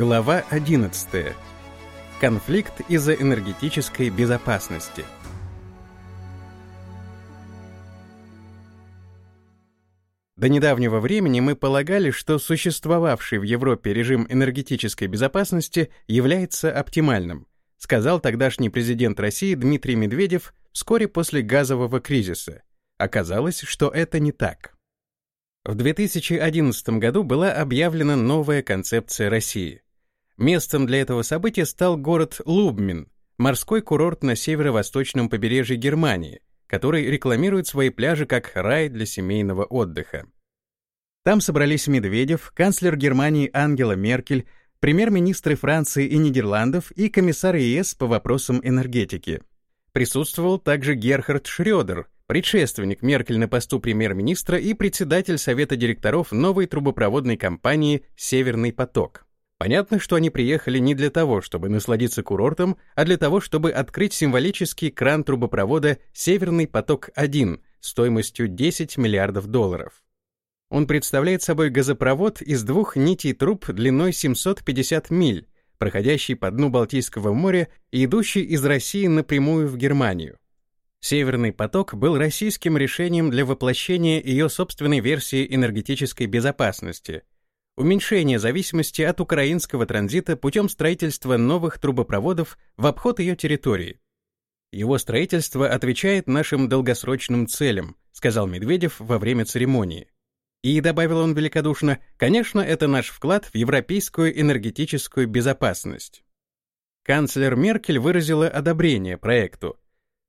Глава 11. Конфликт из-за энергетической безопасности. До недавнего времени мы полагали, что существовавший в Европе режим энергетической безопасности является оптимальным, сказал тогдашний президент России Дмитрий Медведев вскоре после газового кризиса. Оказалось, что это не так. В 2011 году была объявлена новая концепция России — Местом для этого события стал город Лубмин, морской курорт на северо-восточном побережье Германии, который рекламирует свои пляжи как рай для семейного отдыха. Там собрались Медведев, канцлер Германии Ангела Меркель, премьер-министры Франции и Нидерландов и комиссар ЕС по вопросам энергетики. Присутствовал также Герхард Шрёдер, предшественник Меркель на посту премьер-министра и председатель совета директоров новой трубопроводной компании «Северный поток». Понятно, что они приехали не для того, чтобы насладиться курортом, а для того, чтобы открыть символический кран трубопровода «Северный поток-1» стоимостью 10 миллиардов долларов. Он представляет собой газопровод из двух нитей труб длиной 750 миль, проходящий по дну Балтийского моря и идущий из России напрямую в Германию. Северный поток был российским решением для воплощения ее собственной версии энергетической безопасности, уменьшение зависимости от украинского транзита путем строительства новых трубопроводов в обход ее территории. Его строительство отвечает нашим долгосрочным целям, сказал Медведев во время церемонии. И, добавил он великодушно, конечно, это наш вклад в европейскую энергетическую безопасность. Канцлер Меркель выразила одобрение проекту.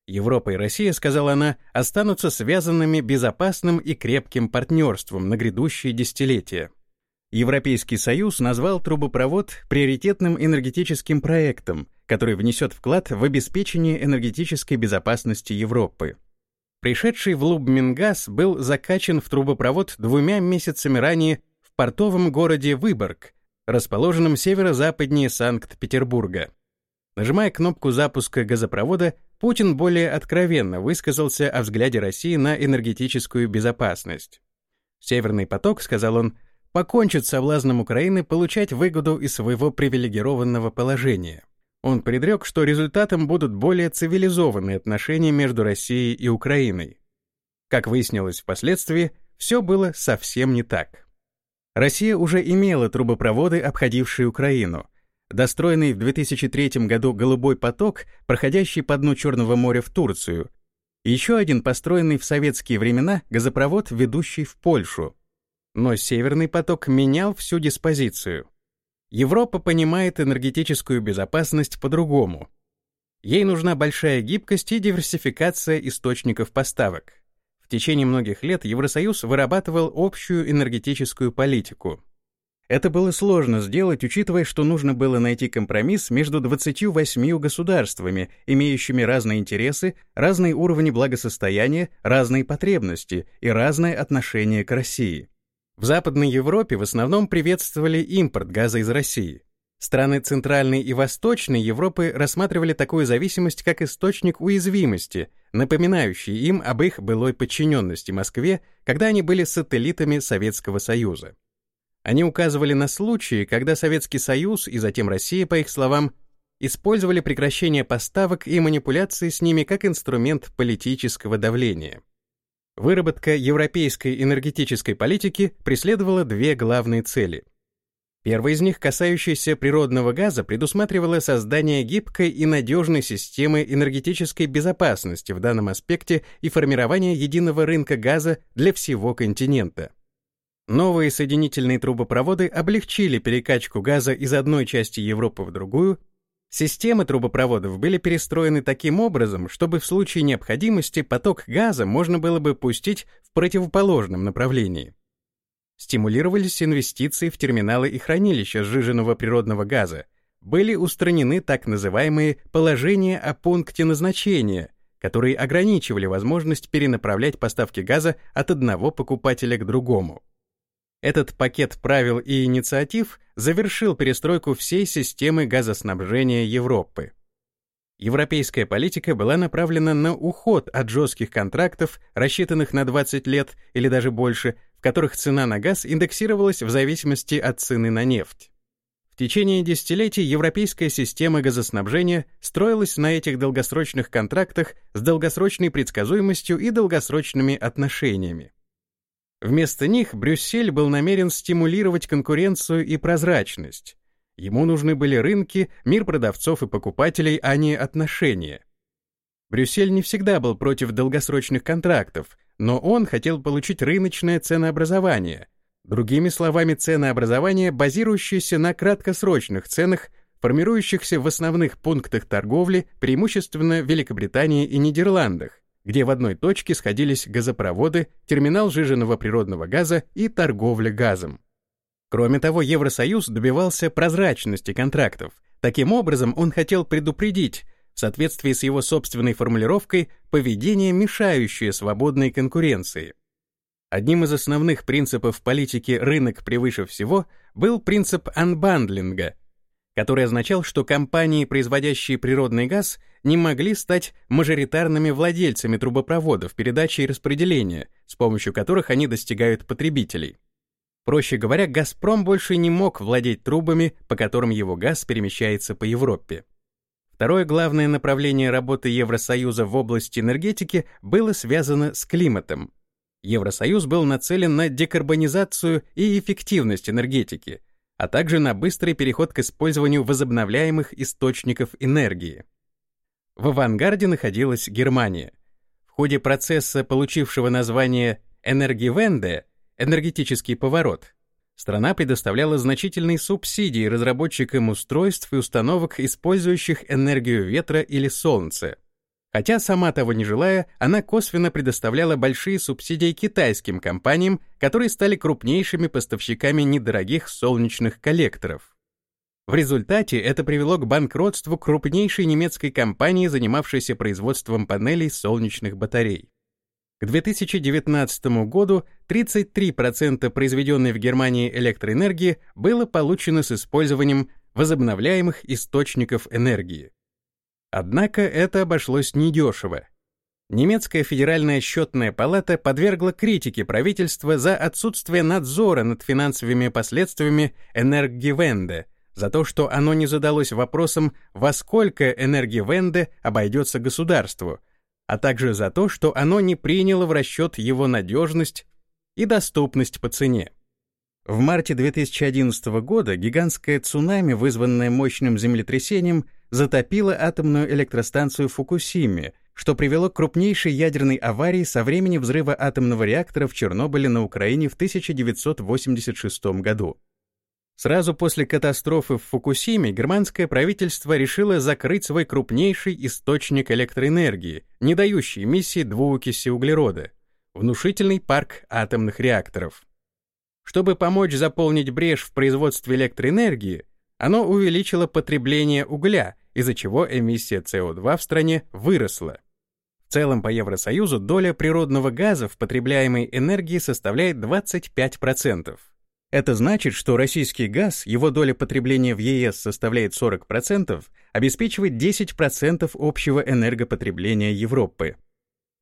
Европа и Россия, сказала она, останутся связанными безопасным и крепким партнерством на грядущие десятилетия. Европейский Союз назвал трубопровод приоритетным энергетическим проектом, который внесет вклад в обеспечение энергетической безопасности Европы. Пришедший в Лубмингаз был закачан в трубопровод двумя месяцами ранее в портовом городе Выборг, расположенном северо-западнее Санкт-Петербурга. Нажимая кнопку запуска газопровода, Путин более откровенно высказался о взгляде России на энергетическую безопасность. «Северный поток», — сказал он, — покончит с соблазном Украины получать выгоду из своего привилегированного положения. Он предрек, что результатом будут более цивилизованные отношения между Россией и Украиной. Как выяснилось впоследствии, все было совсем не так. Россия уже имела трубопроводы, обходившие Украину. Достроенный в 2003 году «Голубой поток», проходящий по дну Черного моря в Турцию, еще один построенный в советские времена газопровод, ведущий в Польшу, но Северный поток менял всю диспозицию. Европа понимает энергетическую безопасность по-другому. Ей нужна большая гибкость и диверсификация источников поставок. В течение многих лет Евросоюз вырабатывал общую энергетическую политику. Это было сложно сделать, учитывая, что нужно было найти компромисс между 28 государствами, имеющими разные интересы, разные уровни благосостояния, разные потребности и разное отношение к России. В Западной Европе в основном приветствовали импорт газа из России. Страны Центральной и Восточной Европы рассматривали такую зависимость как источник уязвимости, напоминающий им об их былой подчиненности Москве, когда они были сателлитами Советского Союза. Они указывали на случаи, когда Советский Союз и затем Россия, по их словам, использовали прекращение поставок и манипуляции с ними как инструмент политического давления. Выработка европейской энергетической политики преследовала две главные цели. Первая из них, касающаяся природного газа, предусматривала создание гибкой и надежной системы энергетической безопасности в данном аспекте и формирование единого рынка газа для всего континента. Новые соединительные трубопроводы облегчили перекачку газа из одной части Европы в другую Системы трубопроводов были перестроены таким образом, чтобы в случае необходимости поток газа можно было бы пустить в противоположном направлении. Стимулировались инвестиции в терминалы и хранилища сжиженного природного газа, были устранены так называемые положения о пункте назначения, которые ограничивали возможность перенаправлять поставки газа от одного покупателя к другому. Этот пакет правил и инициатив завершил перестройку всей системы газоснабжения Европы. Европейская политика была направлена на уход от жестких контрактов, рассчитанных на 20 лет или даже больше, в которых цена на газ индексировалась в зависимости от цены на нефть. В течение десятилетий европейская система газоснабжения строилась на этих долгосрочных контрактах с долгосрочной предсказуемостью и долгосрочными отношениями. Вместо них Брюссель был намерен стимулировать конкуренцию и прозрачность. Ему нужны были рынки, мир продавцов и покупателей, а не отношения. Брюссель не всегда был против долгосрочных контрактов, но он хотел получить рыночное ценообразование, другими словами, ценообразование, базирующееся на краткосрочных ценах, формирующихся в основных пунктах торговли, преимущественно в Великобритании и Нидерландах, где в одной точке сходились газопроводы, терминал жиженного природного газа и торговля газом. Кроме того, Евросоюз добивался прозрачности контрактов. Таким образом, он хотел предупредить, в соответствии с его собственной формулировкой, поведение, мешающее свободной конкуренции. Одним из основных принципов политики «рынок превыше всего» был принцип анбандлинга, который означал, что компании, производящие природный газ, не могли стать мажоритарными владельцами трубопроводов передачи и распределения, с помощью которых они достигают потребителей. Проще говоря, «Газпром» больше не мог владеть трубами, по которым его газ перемещается по Европе. Второе главное направление работы Евросоюза в области энергетики было связано с климатом. Евросоюз был нацелен на декарбонизацию и эффективность энергетики, а также на быстрый переход к использованию возобновляемых источников энергии. В авангарде находилась Германия. В ходе процесса, получившего название «Энергивенде», энергетический поворот, страна предоставляла значительные субсидии разработчикам устройств и установок, использующих энергию ветра или солнца. Хотя сама того не желая, она косвенно предоставляла большие субсидии китайским компаниям, которые стали крупнейшими поставщиками недорогих солнечных коллекторов. В результате это привело к банкротству крупнейшей немецкой компании, занимавшейся производством панелей солнечных батарей. К 2019 году 33% произведенной в Германии электроэнергии было получено с использованием возобновляемых источников энергии. Однако это обошлось недешево. Немецкая федеральная счетная палата подвергла критике правительства за отсутствие надзора над финансовыми последствиями энергивенде, за то, что оно не задалось вопросом, во сколько энергивенде обойдется государству – а также за то, что оно не приняло в расчет его надежность и доступность по цене. В марте 2011 года гигантское цунами, вызванное мощным землетрясением, затопило атомную электростанцию в Фукусиме, что привело к крупнейшей ядерной аварии со времени взрыва атомного реактора в Чернобыле на Украине в 1986 году. Сразу после катастрофы в Фукусиме германское правительство решило закрыть свой крупнейший источник электроэнергии, не дающий эмиссии двуокиси углерода — внушительный парк атомных реакторов. Чтобы помочь заполнить брешь в производстве электроэнергии, оно увеличило потребление угля, из-за чего эмиссия СО2 в стране выросла. В целом по Евросоюзу доля природного газа в потребляемой энергии составляет 25%. Это значит, что российский газ, его доля потребления в ЕС составляет 40%, обеспечивает 10% общего энергопотребления Европы.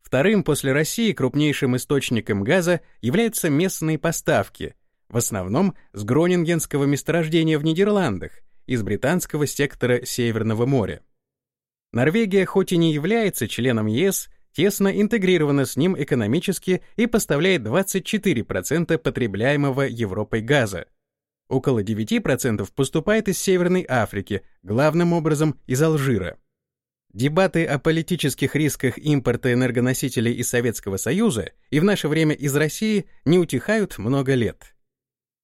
Вторым после России крупнейшим источником газа являются местные поставки, в основном с Гронингенского месторождения в Нидерландах, из британского сектора Северного моря. Норвегия хоть и не является членом ЕС, тесно интегрирована с ним экономически и поставляет 24% потребляемого Европой газа. Около 9% поступает из Северной Африки, главным образом из Алжира. Дебаты о политических рисках импорта энергоносителей из Советского Союза и в наше время из России не утихают много лет.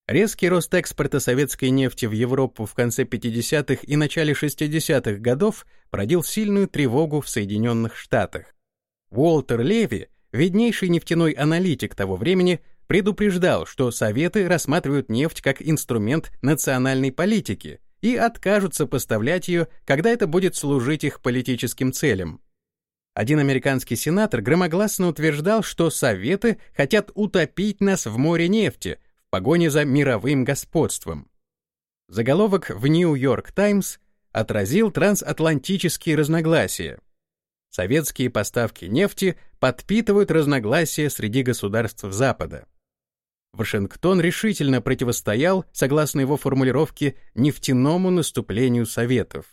Резкий рост экспорта советской нефти в Европу в конце 50-х и начале 60-х годов породил сильную тревогу в Соединенных Штатах. Уолтер Леви, виднейший нефтяной аналитик того времени, предупреждал, что Советы рассматривают нефть как инструмент национальной политики и откажутся поставлять ее, когда это будет служить их политическим целям. Один американский сенатор громогласно утверждал, что Советы хотят утопить нас в море нефти погоне за мировым господством. Заголовок в Нью-Йорк Таймс отразил трансатлантические разногласия. Советские поставки нефти подпитывают разногласия среди государств Запада. Вашингтон решительно противостоял, согласно его формулировке, нефтяному наступлению Советов.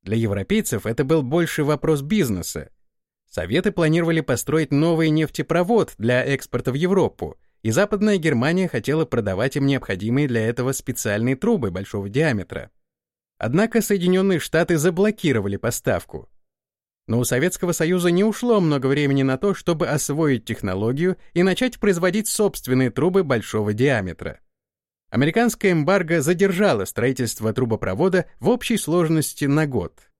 Для европейцев это был больше вопрос бизнеса. Советы планировали построить новый нефтепровод для экспорта в Европу, и Западная Германия хотела продавать им необходимые для этого специальные трубы большого диаметра. Однако Соединенные Штаты заблокировали поставку. Но у Советского Союза не ушло много времени на то, чтобы освоить технологию и начать производить собственные трубы большого диаметра. Американская эмбарго задержала строительство трубопровода в общей сложности на год.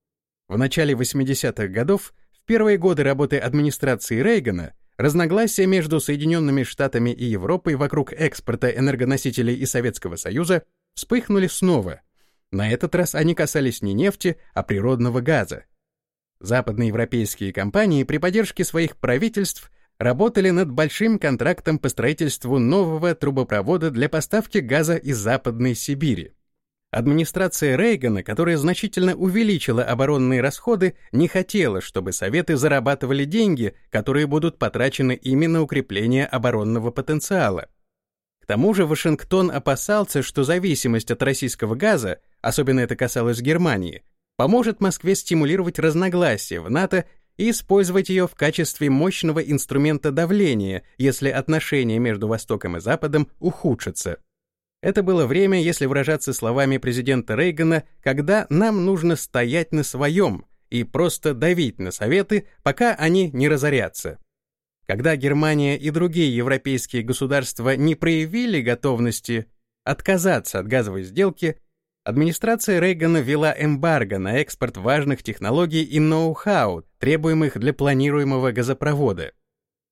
В начале 80-х годов, в первые годы работы администрации Рейгана, разногласия между Соединенными Штатами и Европой вокруг экспорта энергоносителей из Советского Союза вспыхнули снова. На этот раз они касались не нефти, а природного газа. Западноевропейские компании при поддержке своих правительств работали над большим контрактом по строительству нового трубопровода для поставки газа из Западной Сибири. Администрация Рейгана, которая значительно увеличила оборонные расходы, не хотела, чтобы Советы зарабатывали деньги, которые будут потрачены именно на укрепление оборонного потенциала. К тому же Вашингтон опасался, что зависимость от российского газа, особенно это касалось Германии, поможет Москве стимулировать разногласия в НАТО и использовать ее в качестве мощного инструмента давления, если отношения между Востоком и Западом ухудшатся. Это было время, если выражаться словами президента Рейгана, когда нам нужно стоять на своем и просто давить на Советы, пока они не разорятся. Когда Германия и другие европейские государства не проявили готовности отказаться от газовой сделки, Администрация Рейгана ввела эмбарго на экспорт важных технологий и ноу-хау, требуемых для планируемого газопровода.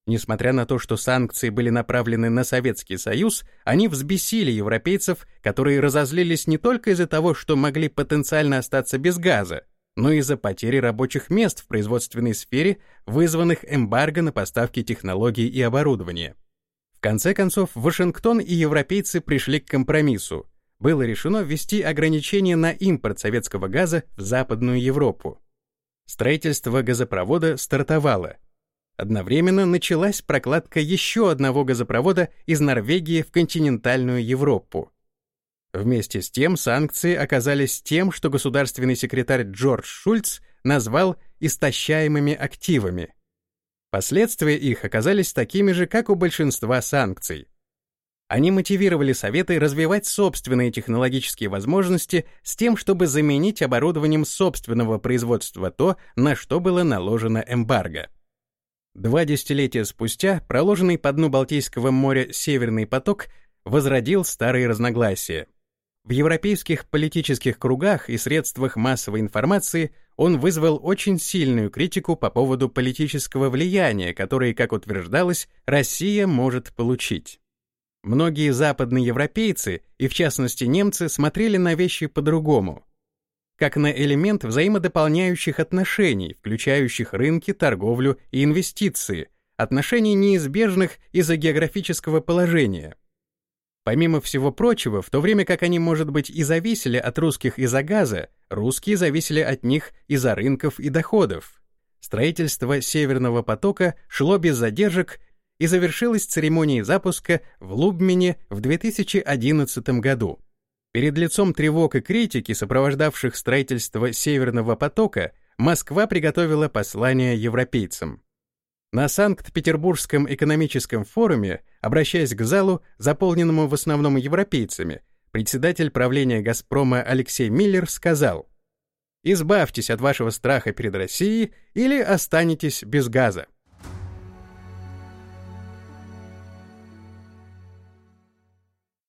Несмотря на то, что санкции были направлены на Советский Союз, они взбесили европейцев, которые разозлились не только из-за того, что могли потенциально остаться без газа, но и из-за потери рабочих мест в производственной сфере, вызванных эмбарго на поставки технологий и оборудования. В конце концов, Вашингтон и европейцы пришли к компромиссу было решено ввести ограничения на импорт советского газа в Западную Европу. Строительство газопровода стартовало. Одновременно началась прокладка еще одного газопровода из Норвегии в континентальную Европу. Вместе с тем санкции оказались тем, что государственный секретарь Джордж Шульц назвал истощаемыми активами. Последствия их оказались такими же, как у большинства санкций. Они мотивировали Советы развивать собственные технологические возможности с тем, чтобы заменить оборудованием собственного производства то, на что было наложено эмбарго. Два десятилетия спустя проложенный по дну Балтийского моря «Северный поток» возродил старые разногласия. В европейских политических кругах и средствах массовой информации он вызвал очень сильную критику по поводу политического влияния, которое, как утверждалось, Россия может получить. Многие западные европейцы, и в частности немцы, смотрели на вещи по-другому. Как на элемент взаимодополняющих отношений, включающих рынки, торговлю и инвестиции, отношений неизбежных из-за географического положения. Помимо всего прочего, в то время как они, может быть, и зависели от русских из-за газа, русские зависели от них из-за рынков и доходов. Строительство Северного потока шло без задержек и завершилась церемонией запуска в Лубмене в 2011 году. Перед лицом тревог и критики, сопровождавших строительство Северного потока, Москва приготовила послание европейцам. На Санкт-Петербургском экономическом форуме, обращаясь к залу, заполненному в основном европейцами, председатель правления «Газпрома» Алексей Миллер сказал «Избавьтесь от вашего страха перед Россией или останетесь без газа».